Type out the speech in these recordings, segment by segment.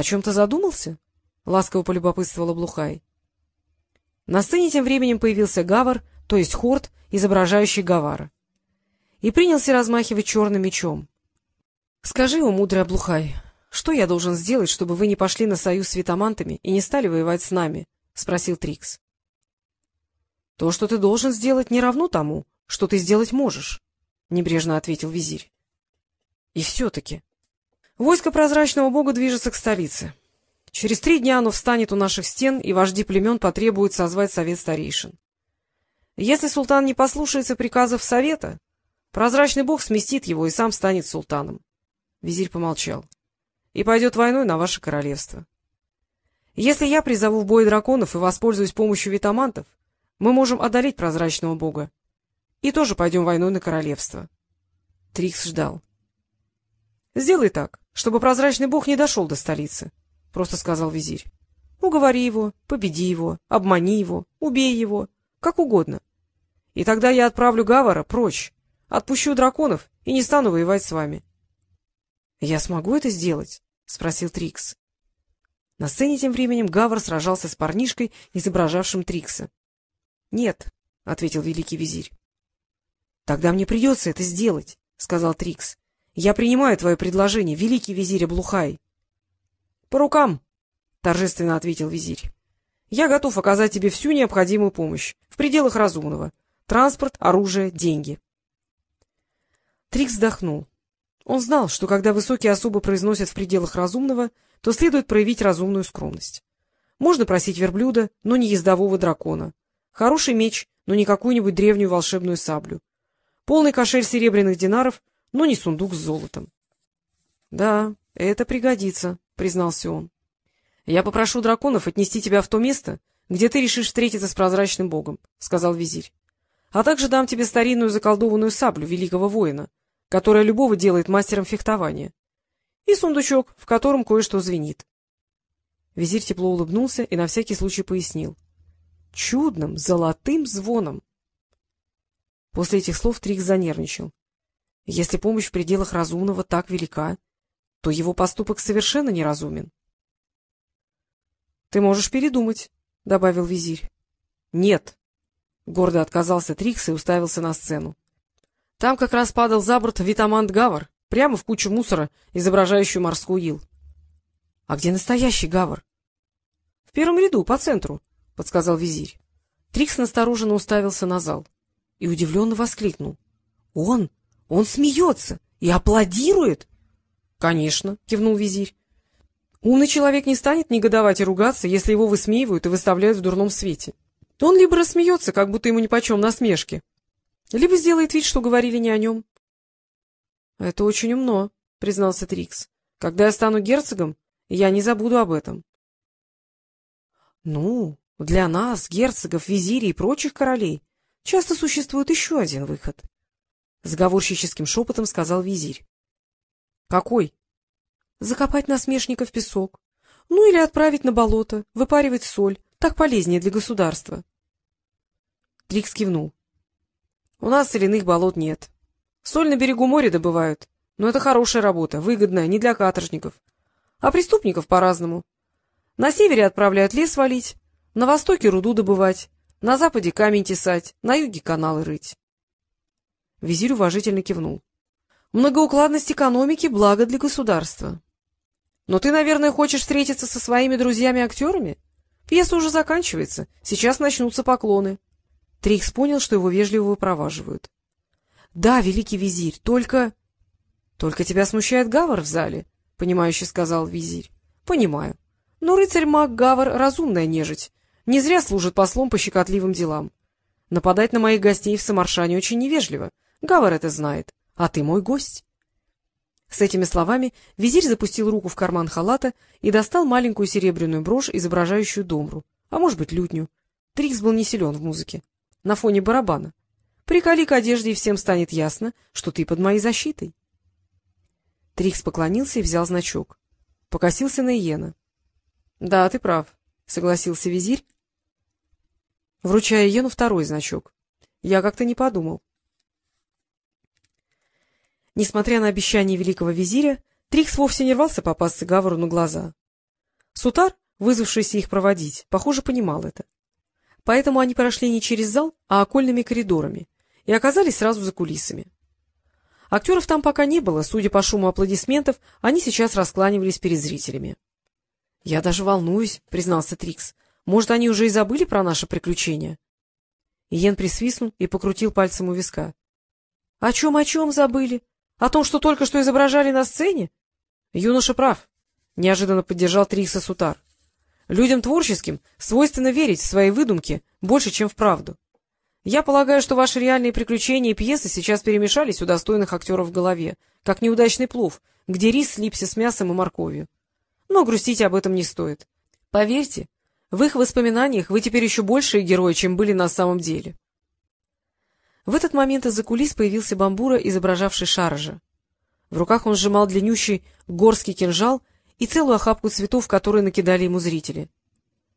О чем-то задумался? — ласково полюбопытствовала Блухай. На сцене тем временем появился Гавар, то есть Хорт, изображающий Гавара, и принялся размахивать черным мечом. — Скажи, о мудрый Блухай, что я должен сделать, чтобы вы не пошли на союз с витамантами и не стали воевать с нами? — спросил Трикс. — То, что ты должен сделать, не равно тому, что ты сделать можешь, — небрежно ответил визирь. — И все-таки. Войско прозрачного бога движется к столице. Через три дня оно встанет у наших стен, и вожди племен потребуют созвать совет старейшин. Если султан не послушается приказов совета, прозрачный бог сместит его и сам станет султаном. Визирь помолчал. — И пойдет войной на ваше королевство. Если я призову в бой драконов и воспользуюсь помощью витамантов, мы можем одолеть прозрачного бога. И тоже пойдем войной на королевство. Трикс ждал. — Сделай так, чтобы прозрачный бог не дошел до столицы, — просто сказал визирь. — Уговори его, победи его, обмани его, убей его, как угодно. И тогда я отправлю Гавара прочь, отпущу драконов и не стану воевать с вами. — Я смогу это сделать? — спросил Трикс. На сцене тем временем Гавар сражался с парнишкой, изображавшим Трикса. — Нет, — ответил великий визирь. — Тогда мне придется это сделать, — сказал Трикс. — Я принимаю твое предложение, великий визирь Блухай. — По рукам, — торжественно ответил визирь. — Я готов оказать тебе всю необходимую помощь, в пределах разумного. Транспорт, оружие, деньги. Трикс вздохнул. Он знал, что когда высокие особы произносят в пределах разумного, то следует проявить разумную скромность. Можно просить верблюда, но не ездового дракона. Хороший меч, но не какую-нибудь древнюю волшебную саблю. Полный кошель серебряных динаров, но не сундук с золотом. — Да, это пригодится, признался он. — Я попрошу драконов отнести тебя в то место, где ты решишь встретиться с прозрачным богом, — сказал визирь. — А также дам тебе старинную заколдованную саблю великого воина, которая любого делает мастером фехтования, и сундучок, в котором кое-что звенит. Визирь тепло улыбнулся и на всякий случай пояснил. — Чудным, золотым звоном. После этих слов Трикс занервничал. Если помощь в пределах разумного так велика, то его поступок совершенно неразумен. — Ты можешь передумать, — добавил визирь. — Нет, — гордо отказался Трикс и уставился на сцену. Там как раз падал за борт Витамант Гавар, прямо в кучу мусора, изображающую морскую ил. — А где настоящий Гавар? — В первом ряду, по центру, — подсказал визирь. Трикс настороженно уставился на зал и удивленно воскликнул. — Он! Он смеется и аплодирует! Конечно, — кивнул визирь. Умный человек не станет негодовать и ругаться, если его высмеивают и выставляют в дурном свете. Он либо рассмеется, как будто ему нипочем насмешки, либо сделает вид, что говорили не о нем. — Это очень умно, — признался Трикс. — Когда я стану герцогом, я не забуду об этом. — Ну, для нас, герцогов, визирей и прочих королей, часто существует еще один выход, — заговорщическим шепотом сказал визирь. Какой? Закопать насмешника в песок. Ну, или отправить на болото, выпаривать соль. Так полезнее для государства. Трикс кивнул. — У нас соляных болот нет. Соль на берегу моря добывают, но это хорошая работа, выгодная, не для каторжников. А преступников по-разному. На севере отправляют лес валить, на востоке руду добывать, на западе камень тесать, на юге каналы рыть. Визирь уважительно кивнул. Многоукладность экономики — благо для государства. Но ты, наверное, хочешь встретиться со своими друзьями-актерами? Пьеса уже заканчивается, сейчас начнутся поклоны. Трикс понял, что его вежливо выпроваживают. — Да, великий визирь, только... — Только тебя смущает Гавар в зале, — понимающе сказал визирь. — Понимаю. Но рыцарь-маг Гавар — разумная нежить. Не зря служит послом по щекотливым делам. Нападать на моих гостей в Самаршане очень невежливо. Гавар это знает а ты мой гость. С этими словами визирь запустил руку в карман халата и достал маленькую серебряную брошь, изображающую домру, а может быть лютню. Трикс был не силен в музыке. На фоне барабана. Приколи к одежде, и всем станет ясно, что ты под моей защитой. Трикс поклонился и взял значок. Покосился на Иена. — Да, ты прав, — согласился визирь, вручая Иену второй значок. — Я как-то не подумал. Несмотря на обещание великого визиря, Трикс вовсе не рвался попасться Гавару на глаза. Сутар, вызвавшийся их проводить, похоже, понимал это. Поэтому они прошли не через зал, а окольными коридорами и оказались сразу за кулисами. Актеров там пока не было, судя по шуму аплодисментов, они сейчас раскланивались перед зрителями. — Я даже волнуюсь, — признался Трикс. — Может, они уже и забыли про наше приключение? Иен присвистнул и покрутил пальцем у виска. — О чем, о чем забыли? О том, что только что изображали на сцене? — Юноша прав, — неожиданно поддержал Трикса Сутар. — Людям творческим свойственно верить в свои выдумки больше, чем в правду. Я полагаю, что ваши реальные приключения и пьесы сейчас перемешались у достойных актеров в голове, как неудачный плов, где рис слипся с мясом и морковью. Но грустить об этом не стоит. Поверьте, в их воспоминаниях вы теперь еще большие герои, чем были на самом деле. В этот момент из-за кулис появился бамбура, изображавший Шаржа. В руках он сжимал длиннющий горский кинжал и целую охапку цветов, которые накидали ему зрители.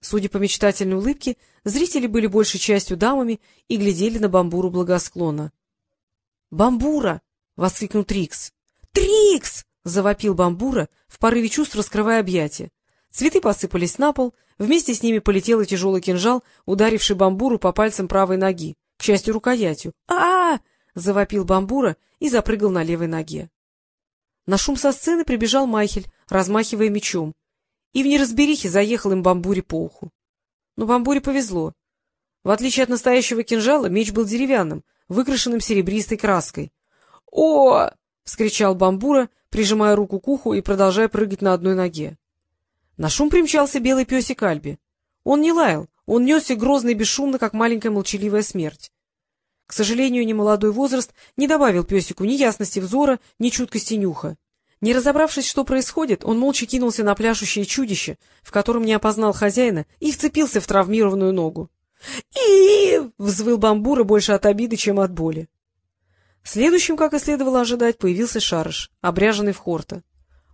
Судя по мечтательной улыбке, зрители были большей частью дамами и глядели на бамбуру благосклонно. — Бамбура! — воскликнул Трикс. — Трикс! — завопил бамбура, в порыве чувств раскрывая объятия. Цветы посыпались на пол, вместе с ними полетел и тяжелый кинжал, ударивший бамбуру по пальцам правой ноги к счастью, рукоятью. а, -а, -а завопил бамбура и запрыгал на левой ноге. На шум со сцены прибежал Майхель, размахивая мечом, и в неразберихе заехал им бамбуре по уху. Но бамбуре повезло. В отличие от настоящего кинжала, меч был деревянным, выкрашенным серебристой краской. «О!» — вскричал бамбура, прижимая руку к уху и продолжая прыгать на одной ноге. На шум примчался белый песик Альби. Он не лаял, он несся грозно и бесшумно, как маленькая молчаливая смерть. К сожалению, немолодой возраст не добавил песику ни ясности взора, ни чуткости нюха. Не разобравшись, что происходит, он молча кинулся на пляшущее чудище, в котором не опознал хозяина, и вцепился в травмированную ногу. и взвыл бамбура больше от обиды, чем от боли. Следующим, как и следовало ожидать, появился Шарыш, обряженный в хорта.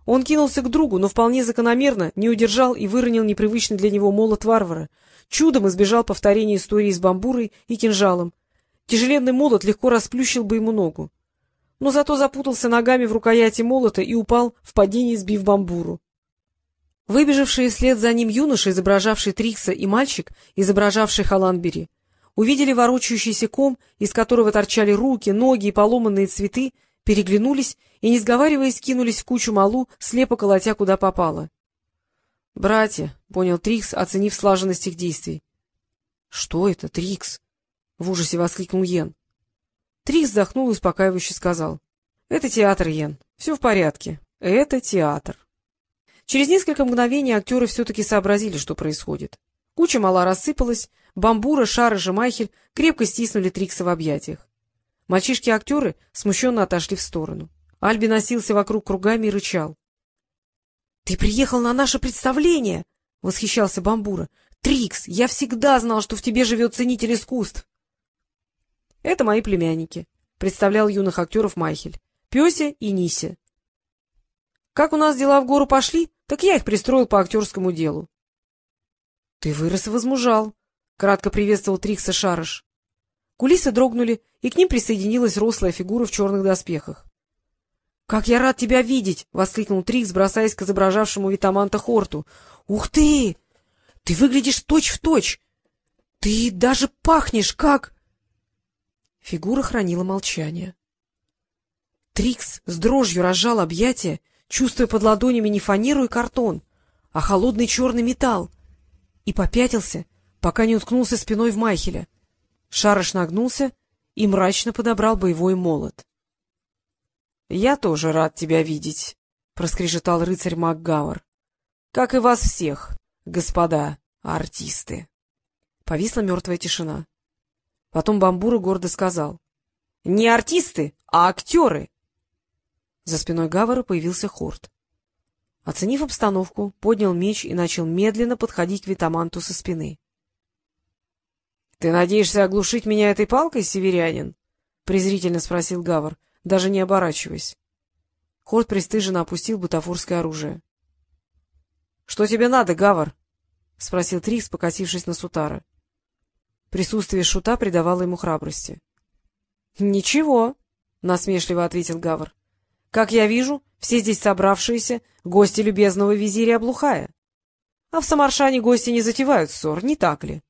Он кинулся к другу, но вполне закономерно не удержал и выронил непривычный для него молот варвара, чудом избежал повторения истории с бамбурой и кинжалом. Тяжеленный молот легко расплющил бы ему ногу. Но зато запутался ногами в рукояти молота и упал в падении, сбив бамбуру. Выбежавшие вслед за ним юноша, изображавший Трикса, и мальчик, изображавший Халанбери, увидели ворочающийся ком, из которого торчали руки, ноги и поломанные цветы, переглянулись и, не сговариваясь, кинулись в кучу малу, слепо колотя куда попало. — Братья, — понял Трикс, оценив слаженность их действий. — Что это, Трикс? — в ужасе воскликнул Йен. Трикс вздохнул и успокаивающе сказал. — Это театр, Йен. Все в порядке. Это театр. Через несколько мгновений актеры все-таки сообразили, что происходит. Куча мала рассыпалась, бамбура, шар жемайхель крепко стиснули Трикса в объятиях. Мальчишки-актеры смущенно отошли в сторону. Альби носился вокруг кругами и рычал. — Ты приехал на наше представление! — восхищался Бамбура. — Трикс, я всегда знал, что в тебе живет ценитель искусств. — Это мои племянники, — представлял юных актеров Майхель. — Пёся и Нися. Как у нас дела в гору пошли, так я их пристроил по актерскому делу. — Ты вырос и возмужал, — кратко приветствовал Трикса Шарыш. Кулисы дрогнули, и к ним присоединилась рослая фигура в черных доспехах. — Как я рад тебя видеть! — воскликнул Трикс, бросаясь к изображавшему Витаманта Хорту. — Ух ты! Ты выглядишь точь-в-точь! Ты даже пахнешь как... Фигура хранила молчание. Трикс с дрожью разжал объятия, чувствуя под ладонями не фанеру и картон, а холодный черный металл, и попятился, пока не уткнулся спиной в Майхеля. Шарыш нагнулся и мрачно подобрал боевой молот. — Я тоже рад тебя видеть, — проскрежетал рыцарь МакГауэр. — Как и вас всех, господа артисты. Повисла мертвая тишина. Потом Бамбура гордо сказал. — Не артисты, а актеры! За спиной Гавара появился Хорт. Оценив обстановку, поднял меч и начал медленно подходить к Витаманту со спины. — Ты надеешься оглушить меня этой палкой, северянин? — презрительно спросил Гавар даже не оборачиваясь. Хорд пристыженно опустил бутафорское оружие. — Что тебе надо, Гавар? — спросил Трикс, покосившись на Сутара. Присутствие шута придавало ему храбрости. — Ничего, — насмешливо ответил Гавар. — Как я вижу, все здесь собравшиеся — гости любезного визиря Облухая. А в Самаршане гости не затевают ссор, не так ли?